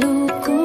pelukku